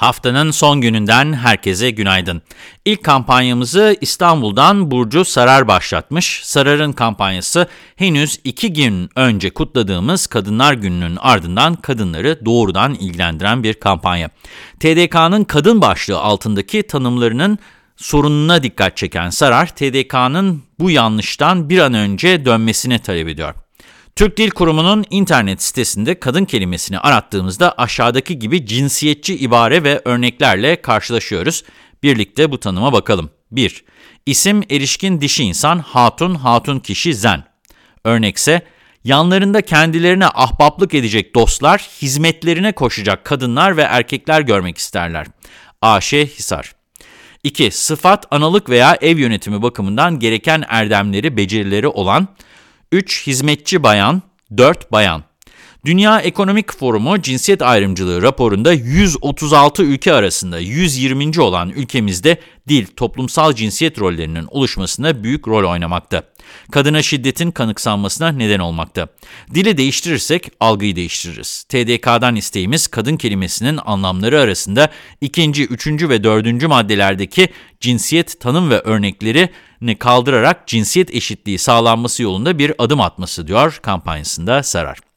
Haftanın son gününden herkese günaydın. İlk kampanyamızı İstanbul'dan Burcu Sarar başlatmış. Sarar'ın kampanyası henüz iki gün önce kutladığımız Kadınlar Günü'nün ardından kadınları doğrudan ilgilendiren bir kampanya. TDK'nın kadın başlığı altındaki tanımlarının sorununa dikkat çeken Sarar, TDK'nın bu yanlıştan bir an önce dönmesini talep ediyor. Türk Dil Kurumu'nun internet sitesinde kadın kelimesini arattığımızda aşağıdaki gibi cinsiyetçi ibare ve örneklerle karşılaşıyoruz. Birlikte bu tanıma bakalım. 1. İsim erişkin dişi insan, hatun, hatun kişi, zen. Örnekse, yanlarında kendilerine ahbaplık edecek dostlar, hizmetlerine koşacak kadınlar ve erkekler görmek isterler. A.Ş. Hisar 2. Sıfat, analık veya ev yönetimi bakımından gereken erdemleri, becerileri olan 3. Hizmetçi bayan, 4. Bayan. Dünya Ekonomik Forumu cinsiyet ayrımcılığı raporunda 136 ülke arasında 120. olan ülkemizde dil, toplumsal cinsiyet rollerinin oluşmasına büyük rol oynamakta. Kadına şiddetin kanıksanmasına neden olmakta. Dili değiştirirsek algıyı değiştiririz. TDK'dan isteğimiz kadın kelimesinin anlamları arasında ikinci, üçüncü ve dördüncü maddelerdeki cinsiyet tanım ve örneklerini kaldırarak cinsiyet eşitliği sağlanması yolunda bir adım atması diyor kampanyasında Sarar.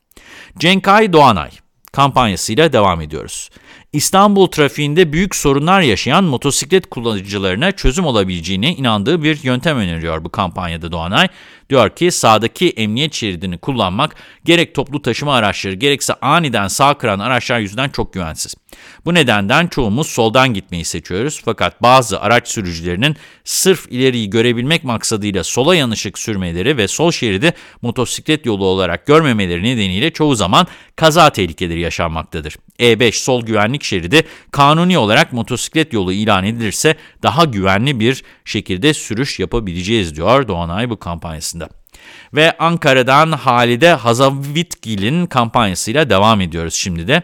Cenkay Doğanay kampanyasıyla devam ediyoruz. İstanbul trafiğinde büyük sorunlar yaşayan motosiklet kullanıcılarına çözüm olabileceğine inandığı bir yöntem öneriyor bu kampanyada Doğanay. Diyor ki sağdaki emniyet şeridini kullanmak gerek toplu taşıma araçları gerekse aniden sağ kıran araçlar yüzünden çok güvensiz. Bu nedenden çoğumuz soldan gitmeyi seçiyoruz fakat bazı araç sürücülerinin sırf ileriyi görebilmek maksadıyla sola yanışık sürmeleri ve sol şeridi motosiklet yolu olarak görmemeleri nedeniyle çoğu zaman kaza tehlikeleri yaşanmaktadır. E5 sol güvenlik şeridi kanuni olarak motosiklet yolu ilan edilirse daha güvenli bir şekilde sürüş yapabileceğiz diyor Doğanay bu kampanyasında. Ve Ankara'dan Halide Hazavitgil'in kampanyasıyla devam ediyoruz şimdi de.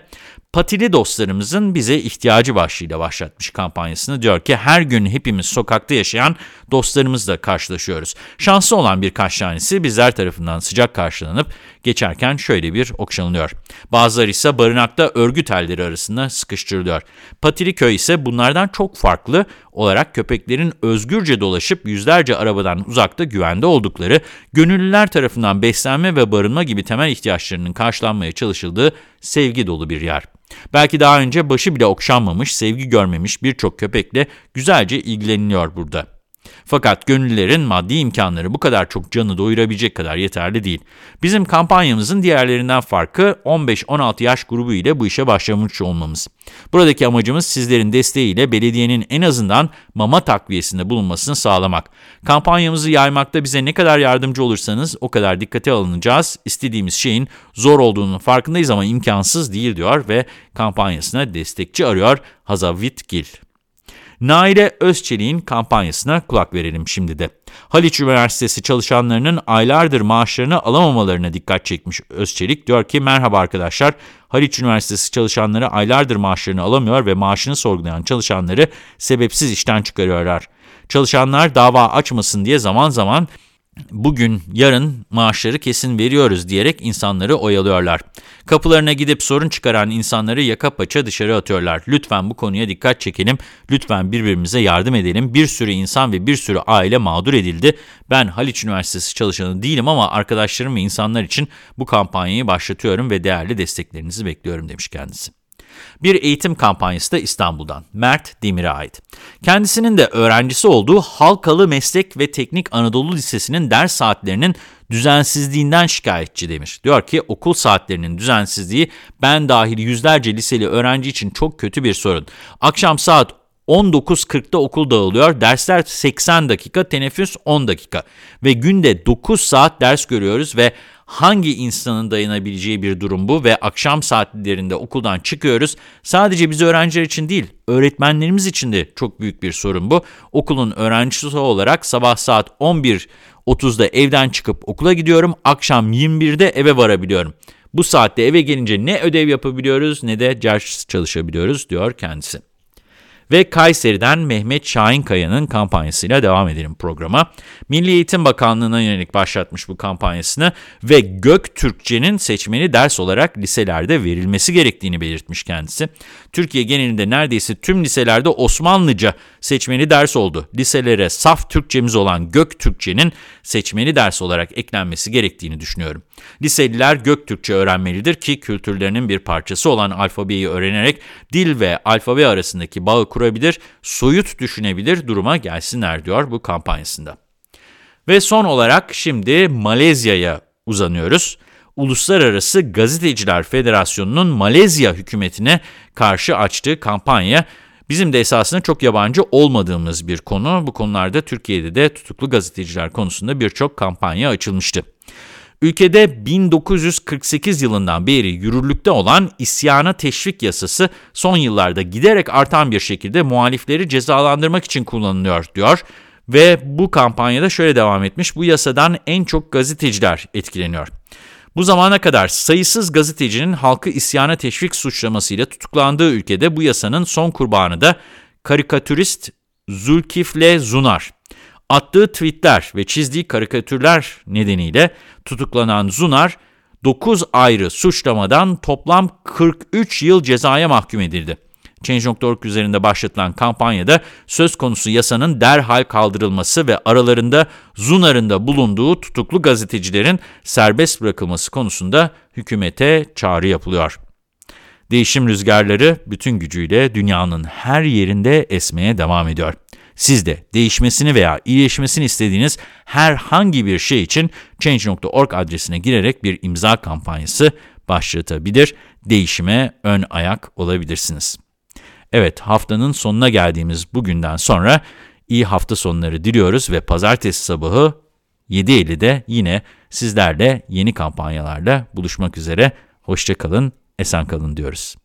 Patili dostlarımızın bize ihtiyacı başlığıyla başlatmış kampanyasını diyor ki her gün hepimiz sokakta yaşayan dostlarımızla karşılaşıyoruz. Şanslı olan birkaç tanesi bizler tarafından sıcak karşılanıp geçerken şöyle bir okşanılıyor. Bazıları ise barınakta örgü telleri arasında sıkıştırılıyor. Patili köy ise bunlardan çok farklı olarak köpeklerin özgürce dolaşıp yüzlerce arabadan uzakta güvende oldukları, gönüllüler tarafından beslenme ve barınma gibi temel ihtiyaçlarının karşılanmaya çalışıldığı sevgi dolu bir yer. Belki daha önce başı bile okşanmamış, sevgi görmemiş birçok köpekle güzelce ilgileniliyor burada. Fakat gönüllülerin maddi imkanları bu kadar çok canı doyurabilecek kadar yeterli değil. Bizim kampanyamızın diğerlerinden farkı 15-16 yaş grubu ile bu işe başlamış olmamız. Buradaki amacımız sizlerin desteğiyle belediyenin en azından mama takviyesinde bulunmasını sağlamak. Kampanyamızı yaymakta bize ne kadar yardımcı olursanız o kadar dikkate alınacağız. İstediğimiz şeyin zor olduğunun farkındayız ama imkansız değil diyor ve kampanyasına destekçi arıyor Hazavit Gil. Naile Özçelik'in kampanyasına kulak verelim şimdi de. Haliç Üniversitesi çalışanlarının aylardır maaşlarını alamamalarına dikkat çekmiş Özçelik. Diyor ki merhaba arkadaşlar Haliç Üniversitesi çalışanları aylardır maaşlarını alamıyor ve maaşını sorgulayan çalışanları sebepsiz işten çıkarıyorlar. Çalışanlar dava açmasın diye zaman zaman bugün, yarın maaşları kesin veriyoruz diyerek insanları oyalıyorlar. Kapılarına gidip sorun çıkaran insanları yaka paça dışarı atıyorlar. Lütfen bu konuya dikkat çekelim, lütfen birbirimize yardım edelim. Bir sürü insan ve bir sürü aile mağdur edildi. Ben Haliç Üniversitesi çalışanı değilim ama arkadaşlarım ve insanlar için bu kampanyayı başlatıyorum ve değerli desteklerinizi bekliyorum demiş kendisi. Bir eğitim kampanyası da İstanbul'dan. Mert Demir'e ait. Kendisinin de öğrencisi olduğu Halkalı Meslek ve Teknik Anadolu Lisesi'nin ders saatlerinin düzensizliğinden şikayetçi demiş. Diyor ki okul saatlerinin düzensizliği ben dahil yüzlerce liseli öğrenci için çok kötü bir sorun. Akşam saat 19.40'da okul dağılıyor. Dersler 80 dakika, teneffüs 10 dakika. Ve günde 9 saat ders görüyoruz ve hangi insanın dayanabileceği bir durum bu ve akşam saatlerinde okuldan çıkıyoruz. Sadece biz öğrenciler için değil, öğretmenlerimiz için de çok büyük bir sorun bu. Okulun öğrencisi olarak sabah saat 11.30'da evden çıkıp okula gidiyorum, akşam 21'de eve varabiliyorum. Bu saatte eve gelince ne ödev yapabiliyoruz ne de ders çalışabiliyoruz diyor kendisi. Ve Kayseri'den Mehmet Şahinkaya'nın kampanyasıyla devam edelim programa. Milli Eğitim Bakanlığı'na yönelik başlatmış bu kampanyasını ve Göktürkçenin seçmeni ders olarak liselerde verilmesi gerektiğini belirtmiş kendisi. Türkiye genelinde neredeyse tüm liselerde Osmanlıca seçmeni ders oldu. Liselere saf Türkçemiz olan Göktürkçenin seçmeni ders olarak eklenmesi gerektiğini düşünüyorum. Liseliler Göktürkçe öğrenmelidir ki kültürlerinin bir parçası olan alfabeyi öğrenerek dil ve alfabe arasındaki bağı kurabilir, soyut düşünebilir duruma gelsinler diyor bu kampanyasında. Ve son olarak şimdi Malezya'ya uzanıyoruz. Uluslararası Gazeteciler Federasyonu'nun Malezya hükümetine karşı açtığı kampanya bizim de esasında çok yabancı olmadığımız bir konu. Bu konularda Türkiye'de de tutuklu gazeteciler konusunda birçok kampanya açılmıştı. Ülkede 1948 yılından beri yürürlükte olan isyana teşvik yasası son yıllarda giderek artan bir şekilde muhalifleri cezalandırmak için kullanılıyor diyor. Ve bu kampanyada şöyle devam etmiş, bu yasadan en çok gazeteciler etkileniyor. Bu zamana kadar sayısız gazetecinin halkı isyana teşvik suçlamasıyla tutuklandığı ülkede bu yasanın son kurbanı da karikatürist Zulkifle Zunar. Attığı tweetler ve çizdiği karikatürler nedeniyle tutuklanan Zunar, 9 ayrı suçlamadan toplam 43 yıl cezaya mahkum edildi. Change.org üzerinde başlatılan kampanyada söz konusu yasanın derhal kaldırılması ve aralarında Zunar'ın da bulunduğu tutuklu gazetecilerin serbest bırakılması konusunda hükümete çağrı yapılıyor. Değişim rüzgarları bütün gücüyle dünyanın her yerinde esmeye devam ediyor. Siz de değişmesini veya iyileşmesini istediğiniz herhangi bir şey için Change.org adresine girerek bir imza kampanyası başlatabilir, değişime ön ayak olabilirsiniz. Evet, haftanın sonuna geldiğimiz bugünden sonra iyi hafta sonları diliyoruz ve pazartesi sabahı 7.50'de yine sizlerle yeni kampanyalarla buluşmak üzere. Hoşçakalın, esen kalın diyoruz.